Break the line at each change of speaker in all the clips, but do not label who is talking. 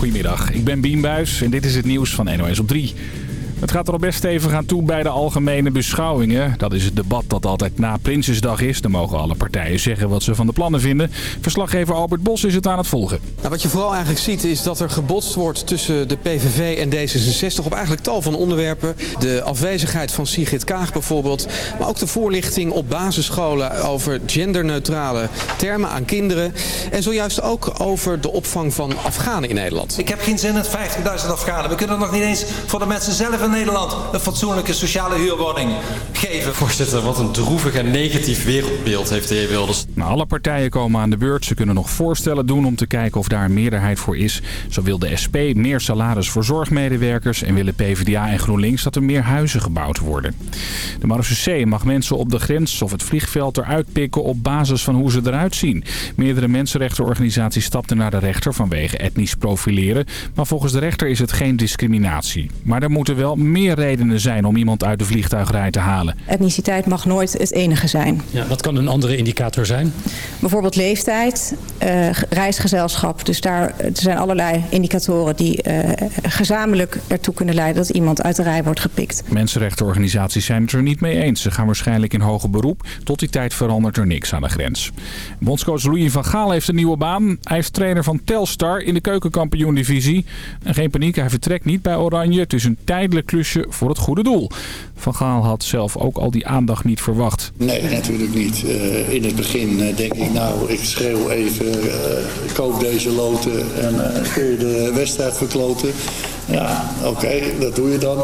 Goedemiddag, ik ben Bien en dit is het nieuws van NOS op 3. Het gaat er al best stevig aan toe bij de algemene beschouwingen. Dat is het debat dat altijd na Prinsjesdag is. Dan mogen alle partijen zeggen wat ze van de plannen vinden. Verslaggever Albert Bos is het aan het volgen.
Nou, wat je vooral eigenlijk ziet is dat er gebotst wordt tussen de PVV en D66 op eigenlijk tal van onderwerpen. De afwezigheid van Sigrid Kaag bijvoorbeeld. Maar ook de voorlichting op basisscholen over genderneutrale termen aan kinderen. En zojuist ook over de opvang van Afghanen in Nederland.
Ik heb geen zin in 50.000 Afghanen. We kunnen nog niet eens voor de mensen zelf Nederland een fatsoenlijke sociale huurwoning geven.
Voorzitter, wat een droevig en negatief wereldbeeld heeft de heer Wilders.
Nou, alle partijen komen aan de beurt. Ze kunnen nog voorstellen doen om te kijken of daar een meerderheid voor is. Zo wil de SP meer salaris voor zorgmedewerkers en willen PvdA en GroenLinks dat er meer huizen gebouwd worden. De marechaussee mag mensen op de grens of het vliegveld eruit pikken op basis van hoe ze eruit zien. Meerdere mensenrechtenorganisaties stapten naar de rechter vanwege etnisch profileren. Maar volgens de rechter is het geen discriminatie. Maar er moeten wel meer redenen zijn om iemand uit de vliegtuigrij te halen.
Etniciteit mag nooit het enige zijn.
Ja, wat kan een andere indicator zijn?
Bijvoorbeeld leeftijd, uh, reisgezelschap. Dus daar er zijn allerlei indicatoren die uh, gezamenlijk ertoe kunnen leiden dat iemand uit de rij wordt gepikt.
Mensenrechtenorganisaties zijn het er niet mee eens. Ze gaan waarschijnlijk in hoger beroep. Tot die tijd verandert er niks aan de grens. Bondscoach Louis van Gaal heeft een nieuwe baan. Hij is trainer van Telstar in de keukenkampioen-divisie. En geen paniek, hij vertrekt niet bij Oranje. Het is een tijdelijk klusje voor het goede doel. Van Gaal had zelf ook al die aandacht niet verwacht.
Nee, natuurlijk niet. Uh, in het begin uh, denk ik, nou, ik schreeuw even, uh, koop deze loten en kun je de wedstrijd verkloten. Ja, oké, okay, dat doe je dan.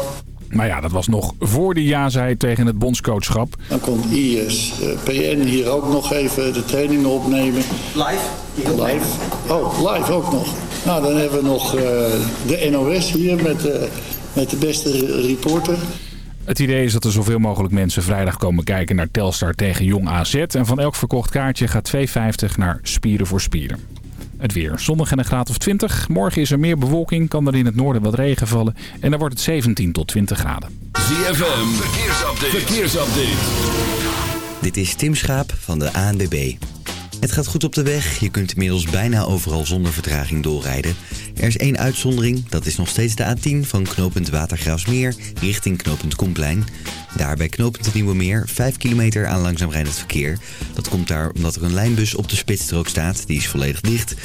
Maar ja, dat was nog voor de ja zei tegen het bondscoachschap.
Dan komt ISPN hier ook nog even de trainingen opnemen.
Live?
Live. Oh, live ook nog. Nou, dan hebben we nog uh, de NOS hier met, uh, met de beste reporter.
Het idee is dat er zoveel mogelijk mensen vrijdag komen kijken naar Telstar tegen Jong AZ. En van elk verkocht kaartje gaat 2,50 naar Spieren voor Spieren. Het weer. Zonnig en een graad of 20. Morgen is er meer bewolking, kan er in het noorden wat regen vallen. En dan wordt het 17 tot 20 graden.
ZFM, verkeersupdate. verkeersupdate.
Dit is Tim Schaap van de ANWB. Het gaat goed op de weg. Je kunt inmiddels bijna overal zonder vertraging doorrijden. Er is één uitzondering. Dat is nog steeds de A10 van knooppunt Watergraafsmeer richting knooppunt Koenplein. Daar bij knooppunt Nieuwe Meer 5 kilometer aan langzaam rijdend verkeer. Dat komt daar omdat er een lijnbus op de spitsstrook staat. Die is volledig dicht.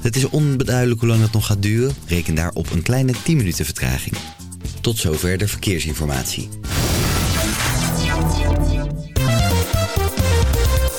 Het is onbeduidelijk hoe lang dat nog gaat duren. Reken daar op een kleine 10 minuten vertraging. Tot zover de verkeersinformatie.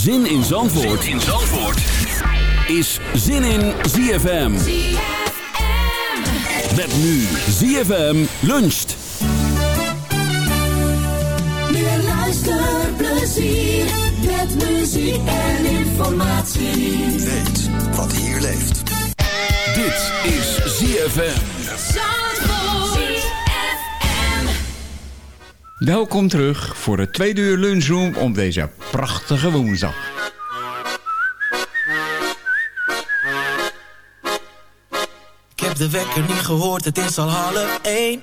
Zin in Zandvoort,
in Zandvoort.
is Zin in ZFM. Met nu ZFM luncht.
Meer luisterplezier met muziek en informatie.
Weet wat hier leeft.
Dit is ZFM.
Welkom terug voor het tweede uur lunchroom op deze prachtige woensdag.
Ik heb de wekker niet gehoord, het is al half één.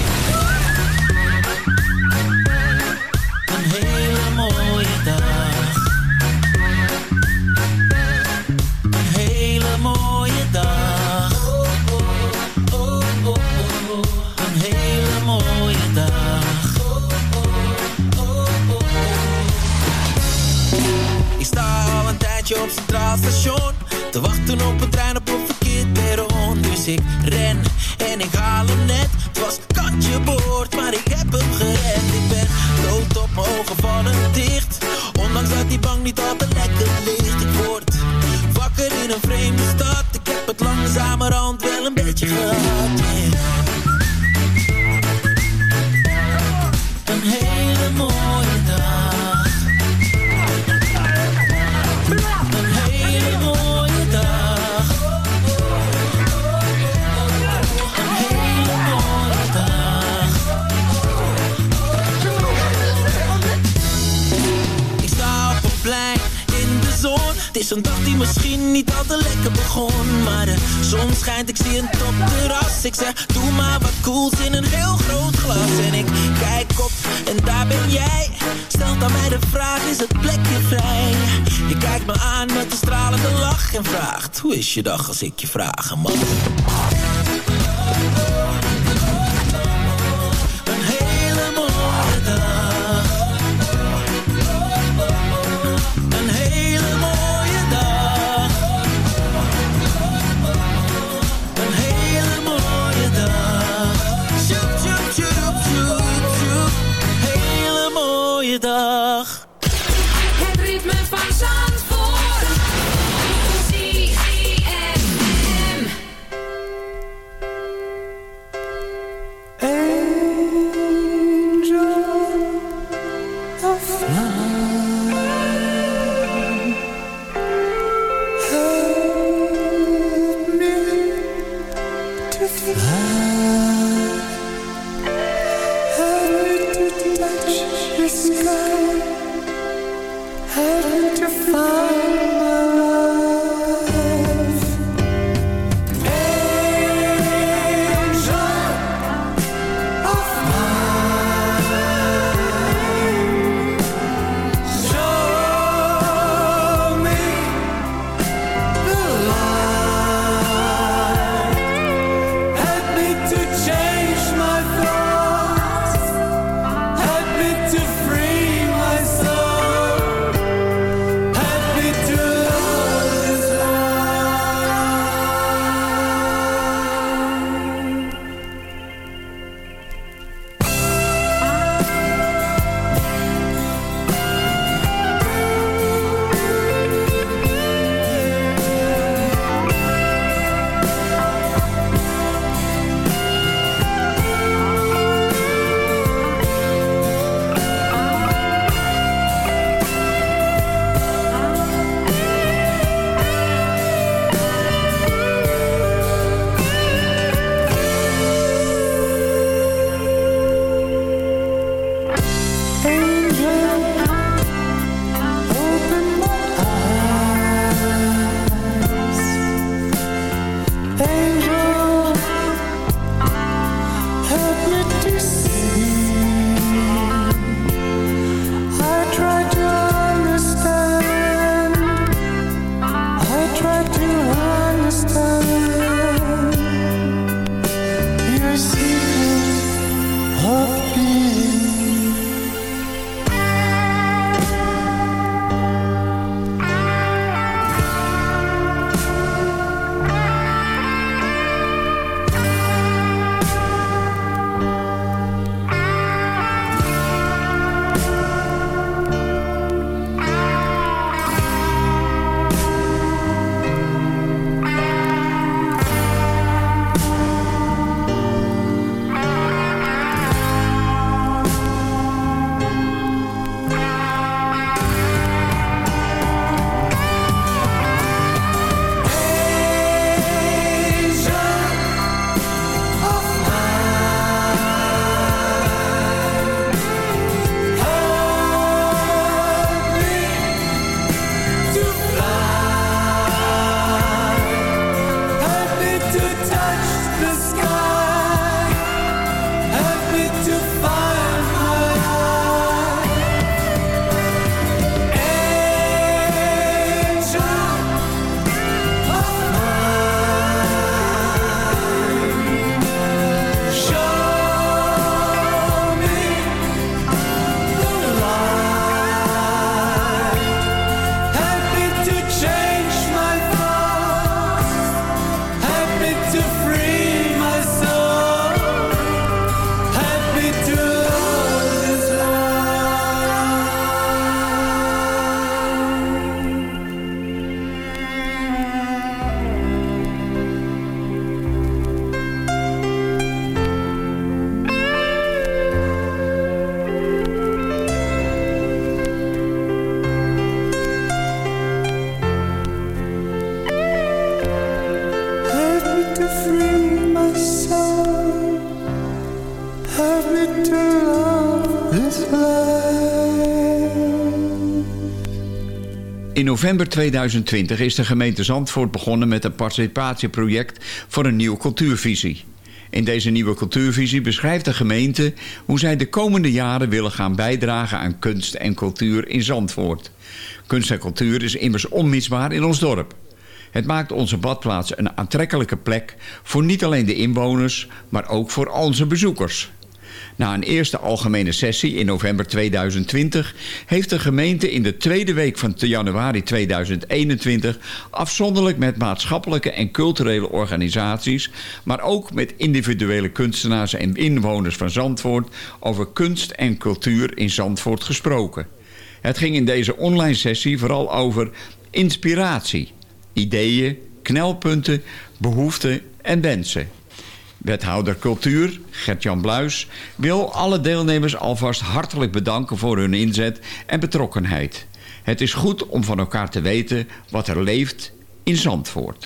Te wachten op een trein op een verkeerd perron Dus ik ren en ik haal hem net. Het was kantje boord, maar ik heb hem gered. Ik ben dood op mijn ogen vallen dicht. Ondanks dat die bank niet altijd lekker ligt. Ik word wakker in een vreemde stad. Ik heb het langzamerhand wel een beetje gehad. Een dag die misschien niet al te lekker begon Maar de zon schijnt, ik zie een topterras Ik zeg, doe maar wat cools in een heel groot glas En ik kijk op en daar ben jij Stelt aan mij de vraag, is het plekje vrij? Je kijkt me aan met een stralende lach En vraagt, hoe is je dag als ik je vragen mag?
the
In november 2020 is de gemeente Zandvoort begonnen met een participatieproject voor een nieuwe cultuurvisie. In deze nieuwe cultuurvisie beschrijft de gemeente hoe zij de komende jaren willen gaan bijdragen aan kunst en cultuur in Zandvoort. Kunst en cultuur is immers onmisbaar in ons dorp. Het maakt onze badplaats een aantrekkelijke plek voor niet alleen de inwoners, maar ook voor onze bezoekers. Na een eerste algemene sessie in november 2020 heeft de gemeente in de tweede week van januari 2021 afzonderlijk met maatschappelijke en culturele organisaties, maar ook met individuele kunstenaars en inwoners van Zandvoort over kunst en cultuur in Zandvoort gesproken. Het ging in deze online sessie vooral over inspiratie, ideeën, knelpunten, behoeften en wensen. Wethouder Cultuur, Gert-Jan Bluis, wil alle deelnemers alvast hartelijk bedanken voor hun inzet en betrokkenheid. Het is goed om van elkaar te weten wat er leeft in Zandvoort.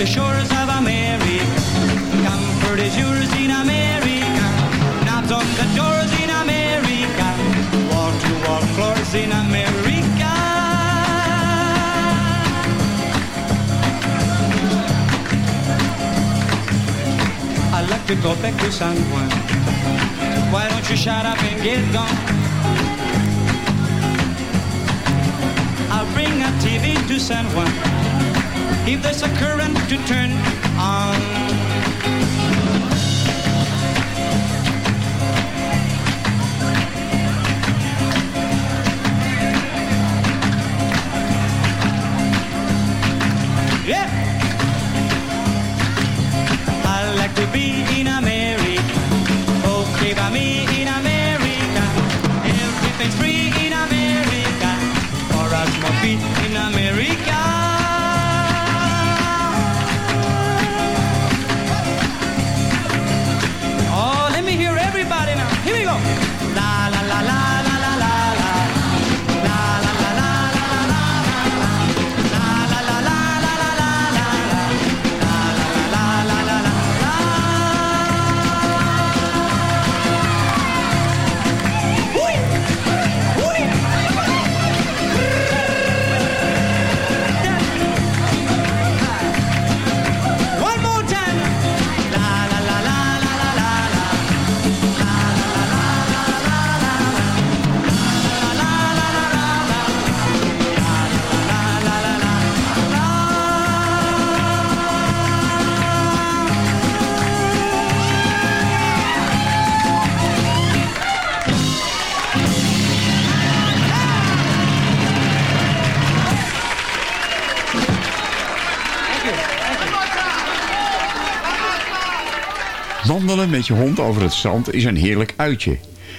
The
shores of America. Comfort is yours in America. Knobs on the doors in America. Wall to wall floors in America. I'd like to go back to San Juan. Why don't you shut up and get gone? I'll bring a TV to San Juan. If there's a current to turn on. Yeah. I like to be in America.
Wandelen met je hond over het strand is een heerlijk uitje.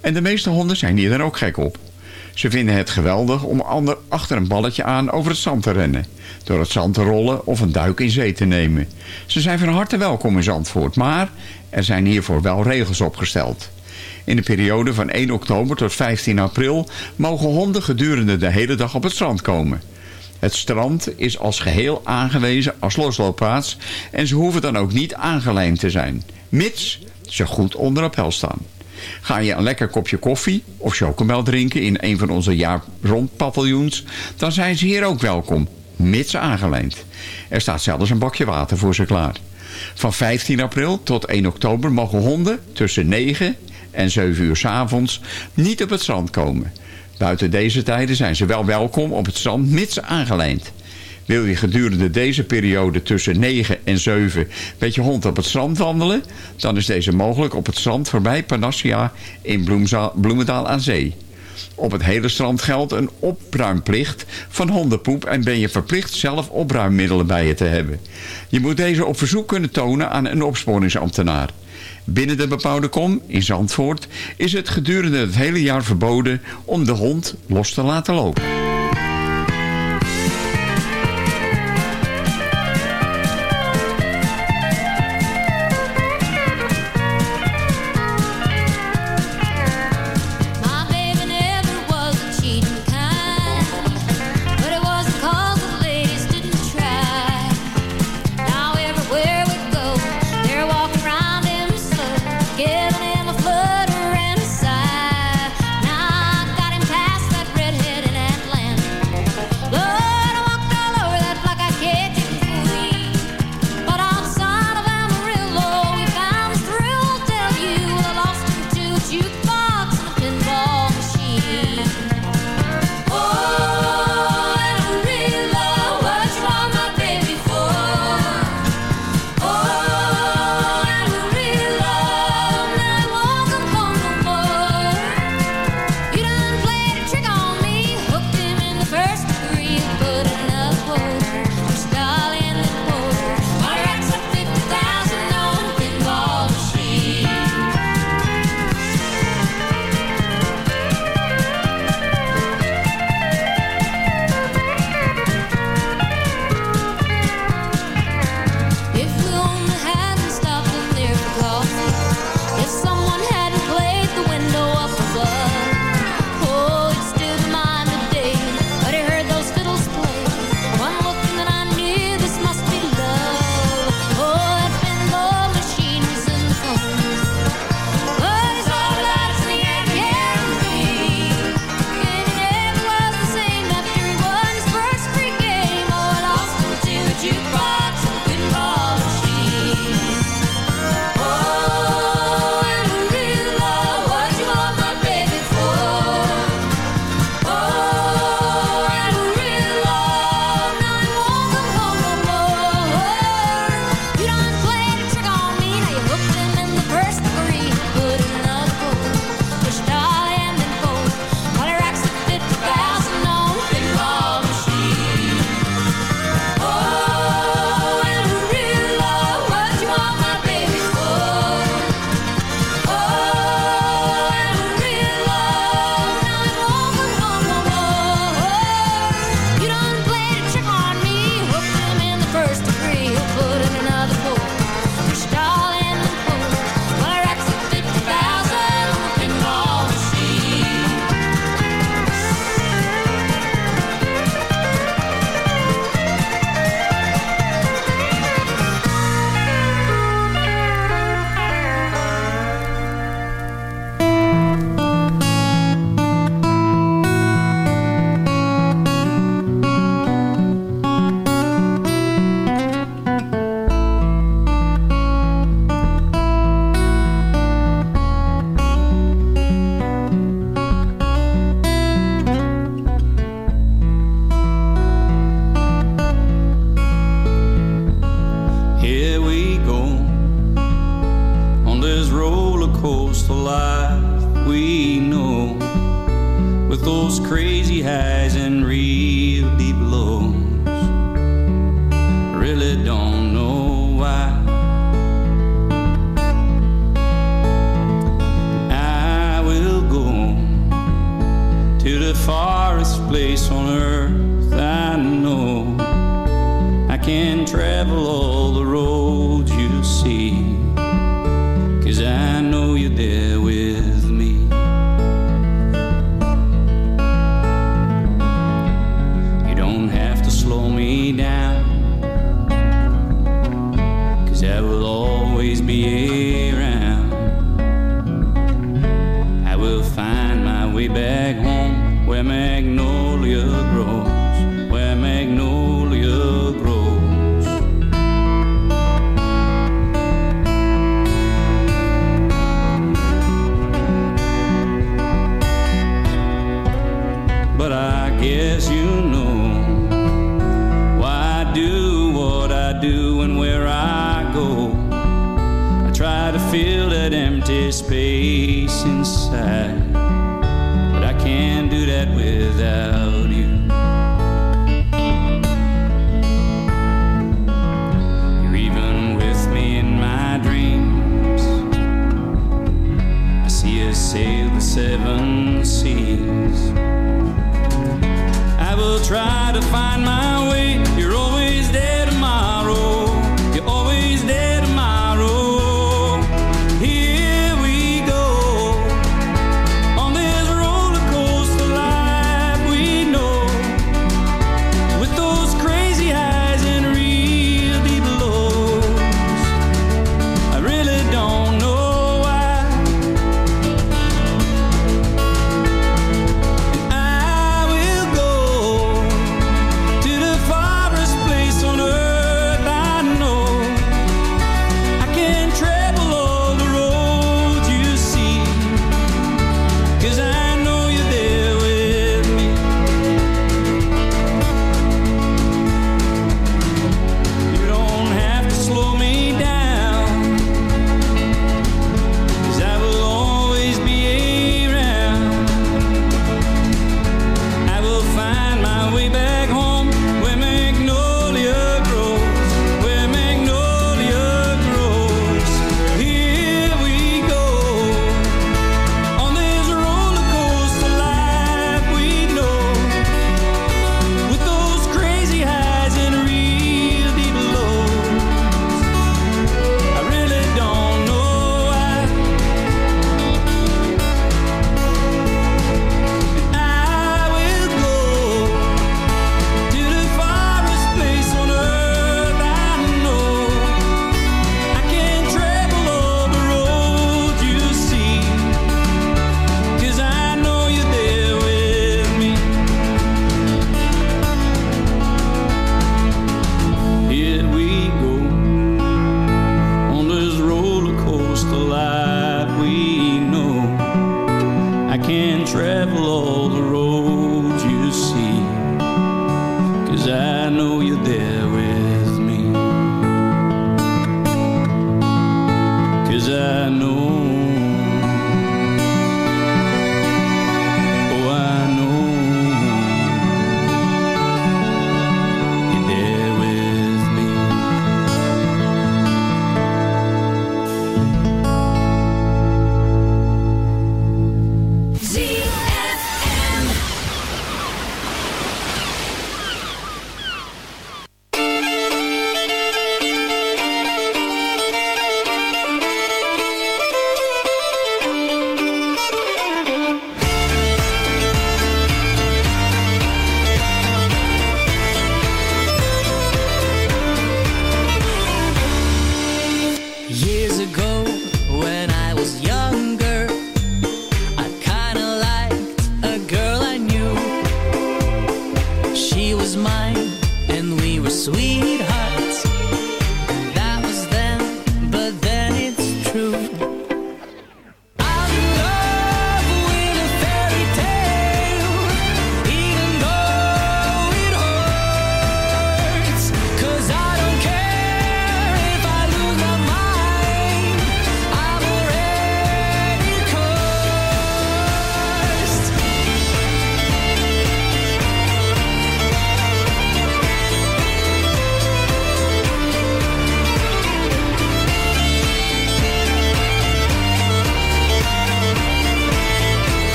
En de meeste honden zijn hier dan ook gek op. Ze vinden het geweldig om ander achter een balletje aan over het zand te rennen. Door het zand te rollen of een duik in zee te nemen. Ze zijn van harte welkom in Zandvoort, maar er zijn hiervoor wel regels opgesteld. In de periode van 1 oktober tot 15 april mogen honden gedurende de hele dag op het strand komen. Het strand is als geheel aangewezen als losloopplaats en ze hoeven dan ook niet aangelijnd te zijn, mits ze goed onder appel staan. Ga je een lekker kopje koffie of chocomel drinken in een van onze jaar rond paviljoens, dan zijn ze hier ook welkom, mits aangelijnd. Er staat zelfs een bakje water voor ze klaar. Van 15 april tot 1 oktober mogen honden tussen 9 en 7 uur 's avonds niet op het strand komen. Buiten deze tijden zijn ze wel welkom op het strand mits aangelijnd. Wil je gedurende deze periode tussen 9 en 7 met je hond op het strand wandelen? Dan is deze mogelijk op het strand voorbij Panassia in Bloemendaal aan Zee.
Op het hele strand geldt een opruimplicht van hondenpoep... en ben je verplicht zelf opruimmiddelen bij je te hebben. Je moet deze op verzoek kunnen tonen aan een opsporingsambtenaar. Binnen de bepaalde kom, in Zandvoort, is het gedurende het hele jaar verboden... om de hond los te laten lopen.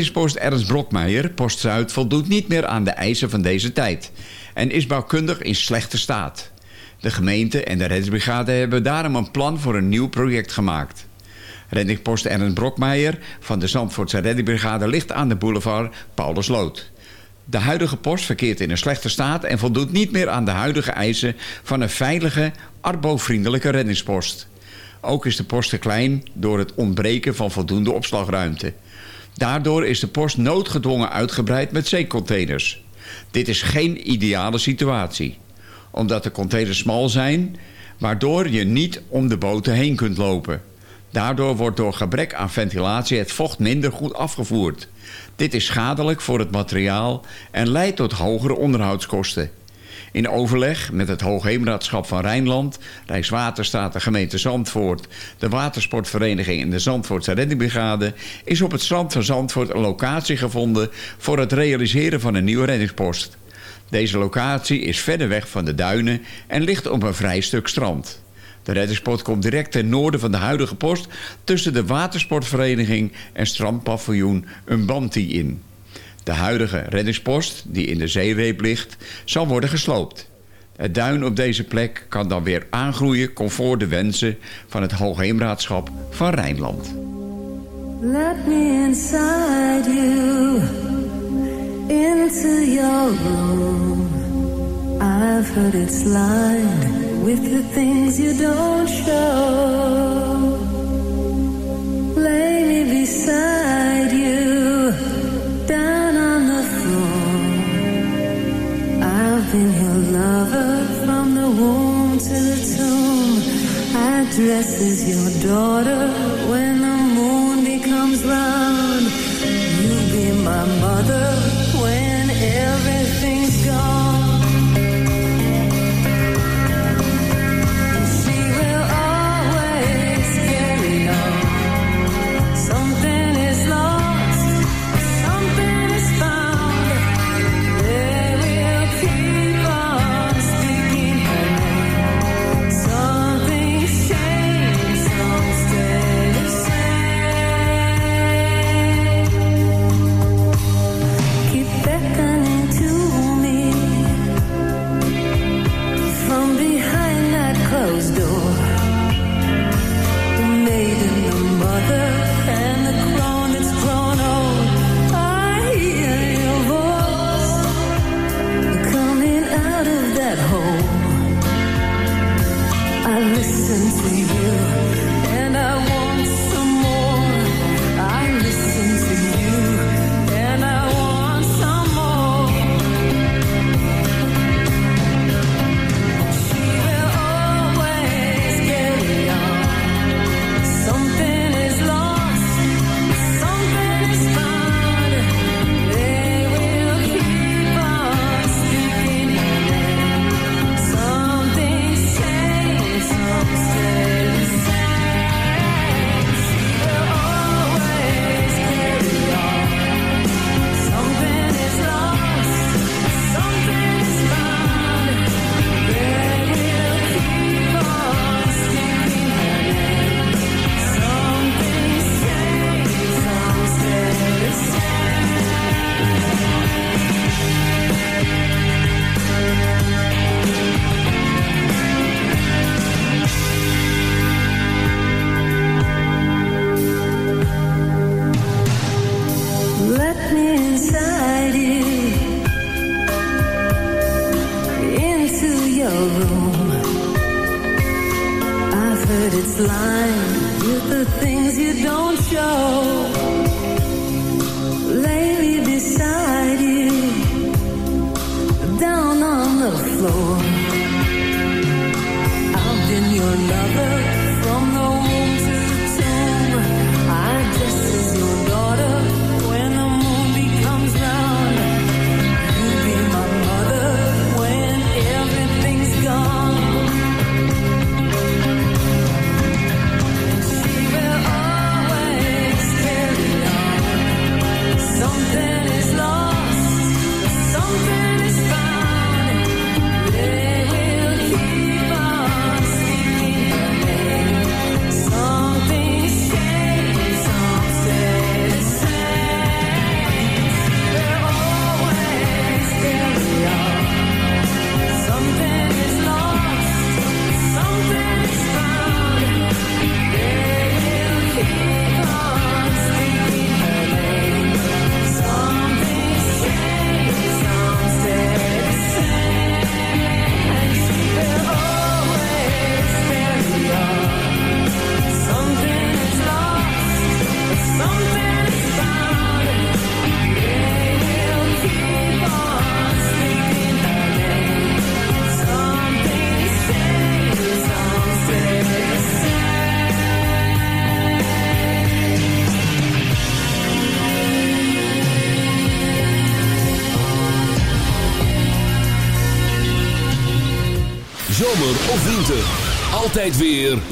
Reddingspost Ernst Brokmeijer, Post Zuid, voldoet niet meer aan de eisen van deze tijd en is bouwkundig in slechte staat. De gemeente en de reddingsbrigade hebben daarom een plan voor een nieuw project gemaakt. Reddingspost Ernst Brokmeijer van de Zandvoortse reddingsbrigade ligt aan de boulevard Paulusloot. De huidige post verkeert in een slechte staat en voldoet niet meer aan de huidige eisen van een veilige, arbovriendelijke reddingspost. Ook is de post te klein door het ontbreken van voldoende opslagruimte. Daardoor is de post noodgedwongen uitgebreid met zeecontainers. Dit is geen ideale situatie. Omdat de containers smal zijn, waardoor je niet om de boten heen kunt lopen. Daardoor wordt door gebrek aan ventilatie het vocht minder goed afgevoerd. Dit is schadelijk voor het materiaal en leidt tot hogere onderhoudskosten. In overleg met het Hoogheemraadschap van Rijnland, Rijkswaterstaat, de gemeente Zandvoort, de watersportvereniging en de Zandvoortse reddingsbrigade is op het strand van Zandvoort een locatie gevonden voor het realiseren van een nieuwe reddingspost. Deze locatie is verder weg van de duinen en ligt op een vrij stuk strand. De reddingspost komt direct ten noorden van de huidige post tussen de watersportvereniging en strandpaviljoen Umbanti in. De huidige reddingspost, die in de zeereep ligt, zal worden gesloopt. Het duin op deze plek kan dan weer aangroeien conform de wensen van het Hoogheemraadschap van Rijnland.
Let me inside you, into your room. I've heard it's lined with the things you don't show. Lay me beside you, I've been your lover from the womb to the tomb. I dress as your daughter when the moon becomes round. You be my mother
free.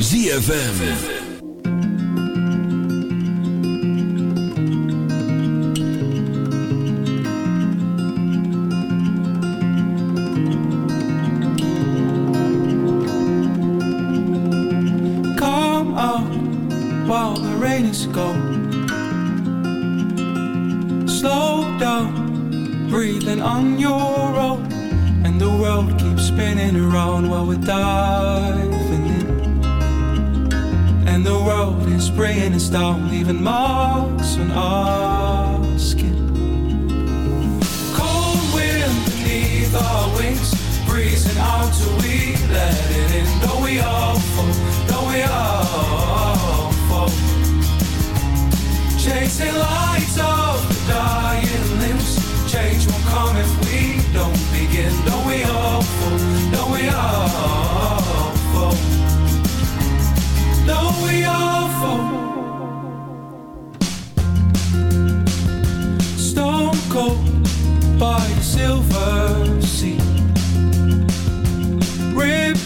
ZFM.
Wings, breezing out till we let it in. Don't we all fall? Don't we all fall? Chasing lights of the dying limbs. Change won't come if we don't begin. Don't we all fall? Don't we all fall? Don't we all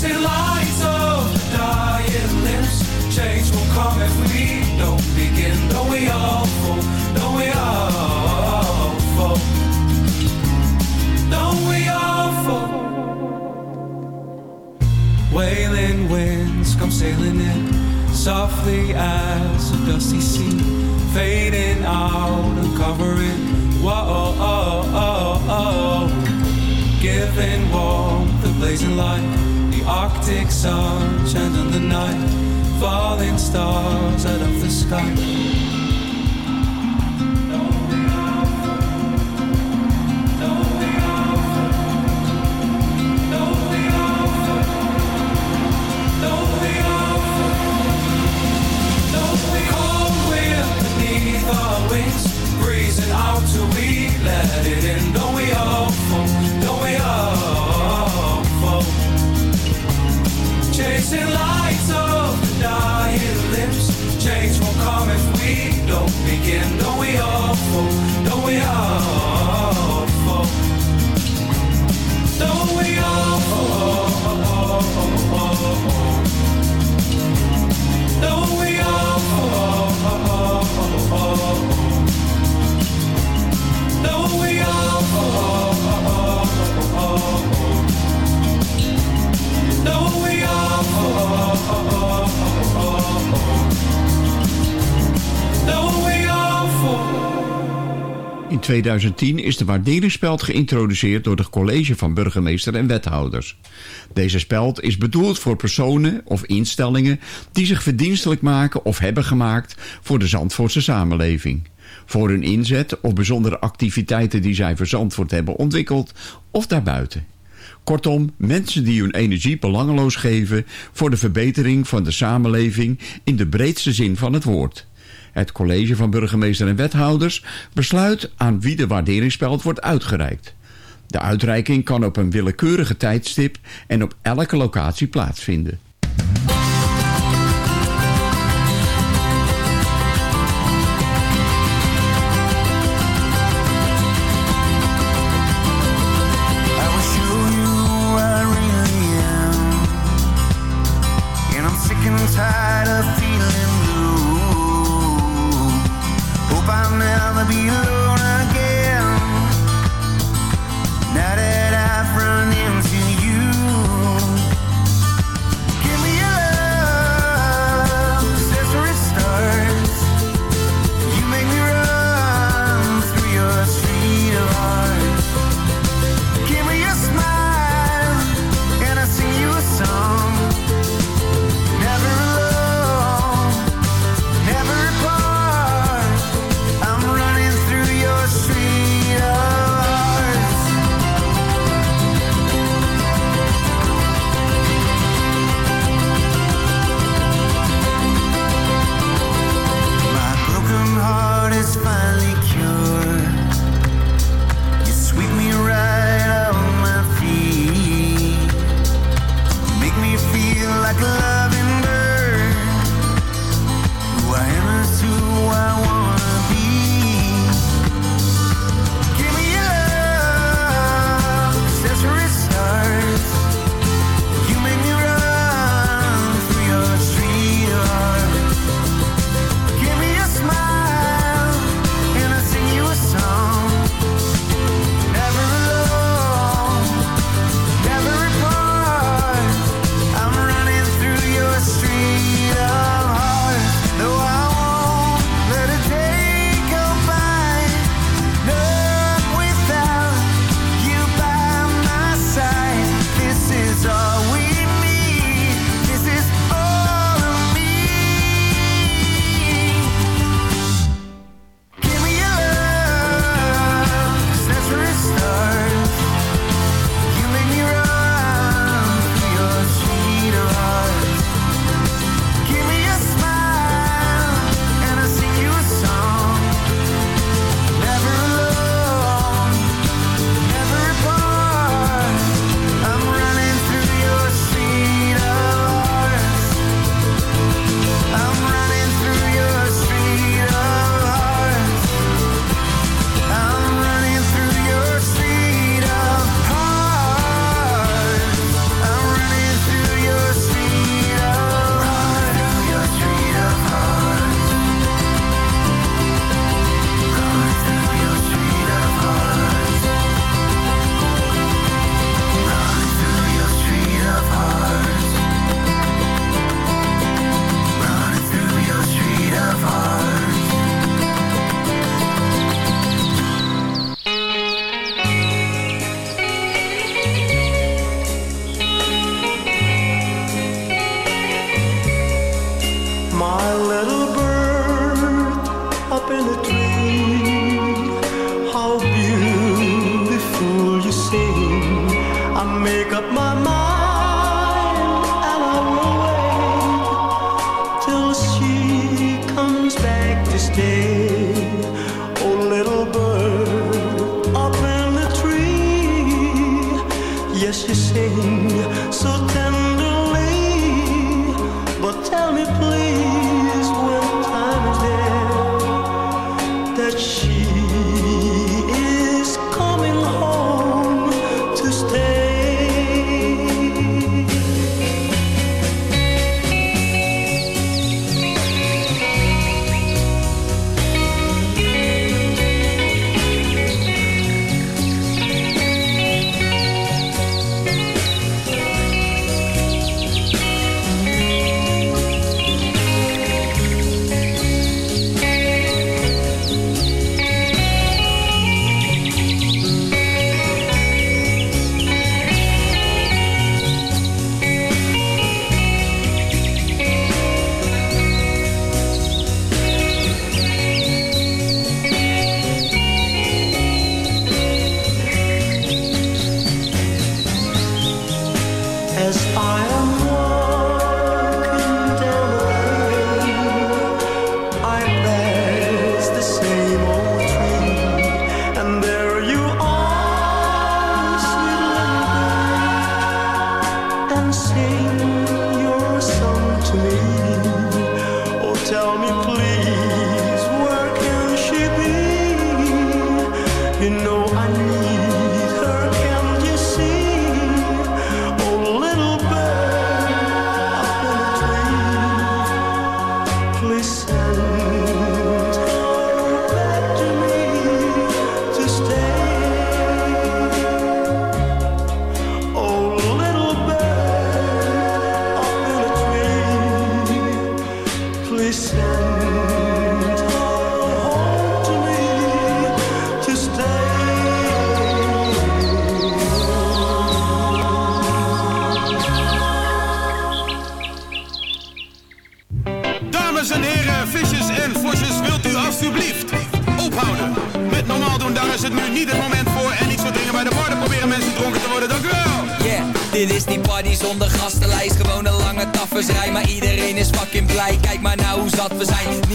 Chasing lights of dying limbs. Change will come if we don't begin. Don't we all fall? Don't we all fall? Don't we all fall? Wailing winds come sailing in softly as a dusty sea, fading out and covering. Whoa, oh, oh, oh, giving warmth, the blazing light, Arctic sun shines on the night, falling stars out of the sky. Cold wind beneath our wings, out till we let it in.
2010 is de waarderingsspeld geïntroduceerd door het college van burgemeester en wethouders. Deze speld is bedoeld voor personen of instellingen die zich verdienstelijk maken of hebben gemaakt voor de Zandvoortse samenleving. Voor hun inzet of bijzondere activiteiten die zij voor Zandvoort hebben ontwikkeld of daarbuiten. Kortom, mensen die hun energie belangeloos geven voor de verbetering van de samenleving in de breedste zin van het woord. Het college van burgemeester en wethouders besluit aan wie de waarderingsspeld wordt uitgereikt. De uitreiking kan op een willekeurige tijdstip en op elke locatie plaatsvinden.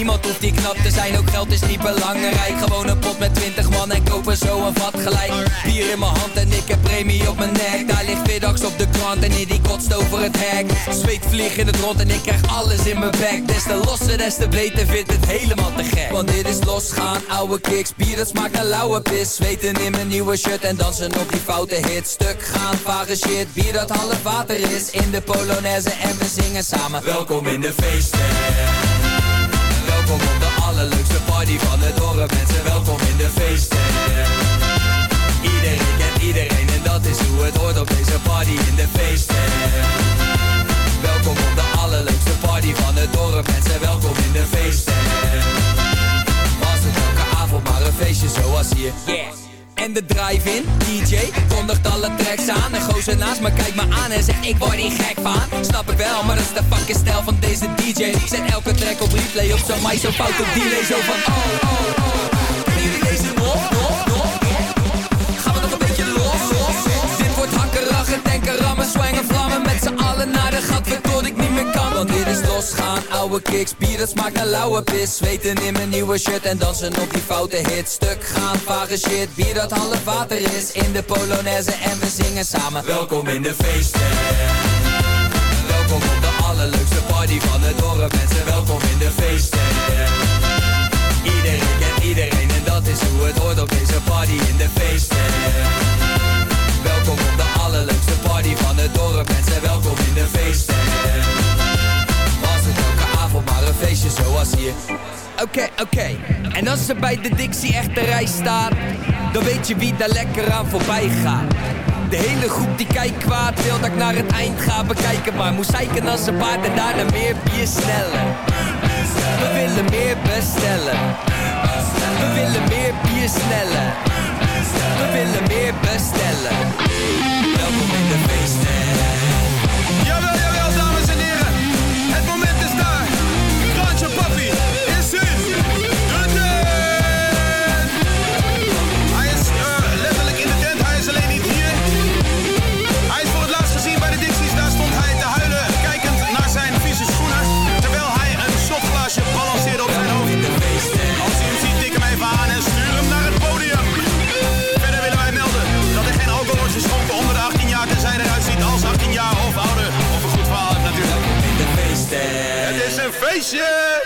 Niemand hoeft die knap te zijn, ook geld is niet belangrijk. Gewoon een pot met 20 man en kopen zo een vat gelijk. Bier in mijn hand en ik heb premie op mijn nek. Daar ligt middags op de krant en die kotst over het hek. Zweet vlieg in het rond en ik krijg alles in mijn bek. Des te losser, des te beter, vindt het helemaal te gek. Want dit is losgaan, ouwe kicks, bier dat smaakt naar lauwe pis. Zweten in mijn nieuwe shirt en dansen op die foute hit Stuk gaan, vage shit, bier dat half water is. In de Polonaise en we zingen samen. Welkom in de feesten Welkom op de allerleukste party van het dorp. Mensen, welkom in de feesten. Iedereen kent iedereen en dat is hoe het hoort op deze party in de feesten. Welkom op de allerleukste party van het dorp. Mensen, welkom in de feesten. Was het elke avond maar een feestje zoals hier? Yeah en de drive-in, DJ, kondigt alle tracks aan. En gozer naast me kijkt me aan en zegt ik word hier gek van. Snap ik wel, maar dat is de fucking stijl van deze DJ Zet elke track op replay op zo'n mic, zo fout op delay Zo van oh, oh, oh deze nog? Gaan we nog een beetje los? Dit wordt denken, rammen, zwangen, vlammen. Met z'n allen naar de gat, tot ik niet meer kan Want dit is losgaan, ouwe kicks, bier dat smaakt naar lauwe pis. Zweten in mijn nieuwe shirt en dansen op die foute hit. Stuk gaan, vage shit, bier dat half water is. In de Polonaise en we zingen samen. Welkom in de feesten. Welkom op de allerleukste party van het dorp Mensen, welkom in de feesten. Iedereen kent iedereen en dat is hoe het hoort op deze party in de feesten. Welkom op de allerleukste party van het dorp Mensen, welkom in de feesten maar een feestje zoals hier. Oké, oké. En als er bij de Dixie echt de rij staat Dan weet je wie daar lekker aan voorbij gaat. De hele groep die kijkt kwaad wil dat ik naar het eind ga bekijken. Maar moest zeiken als een paard en daarna meer bier sneller We willen meer bestellen. We willen meer bier sneller We willen meer bestellen. Welkom in de feesten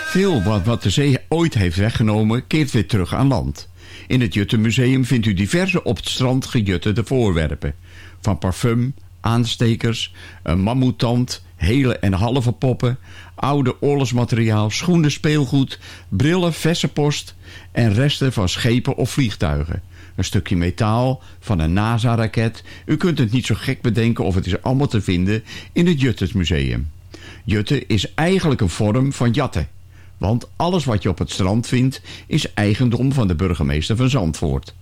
Veel wat, de zee ooit heeft weggenomen, keert weer terug aan land. In het Juttenmuseum vindt u diverse op het strand gejuttede voorwerpen. Van parfum, aanstekers, een mammoetand, hele en halve poppen, oude oorlogsmateriaal, schoenen, speelgoed, brillen, vessenpost en resten van schepen of vliegtuigen. Een stukje metaal van een NASA-raket. U kunt het niet zo gek bedenken of het is allemaal te vinden in het Juttersmuseum. Jutten is eigenlijk een vorm van jatten. Want alles wat je op het strand vindt is eigendom van de burgemeester van Zandvoort.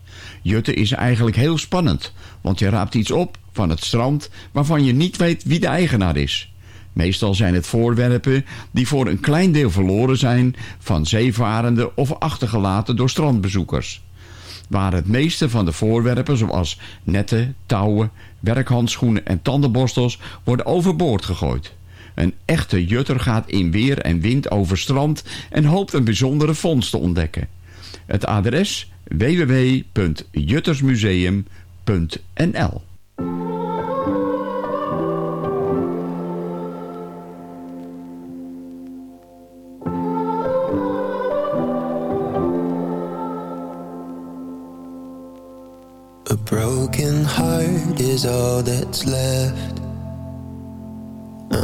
Jutten is eigenlijk heel spannend, want je raapt iets op van het strand waarvan je niet weet wie de eigenaar is. Meestal zijn het voorwerpen die voor een klein deel verloren zijn van zeevarenden of achtergelaten door strandbezoekers. Waar het meeste van de voorwerpen zoals netten, touwen, werkhandschoenen en tandenborstels worden overboord gegooid. Een echte jutter gaat in weer en wind over strand en hoopt een bijzondere vondst te ontdekken. Het adres www.juttersmuseum.nl
A broken heart is all that's left.